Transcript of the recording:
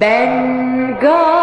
Bengal.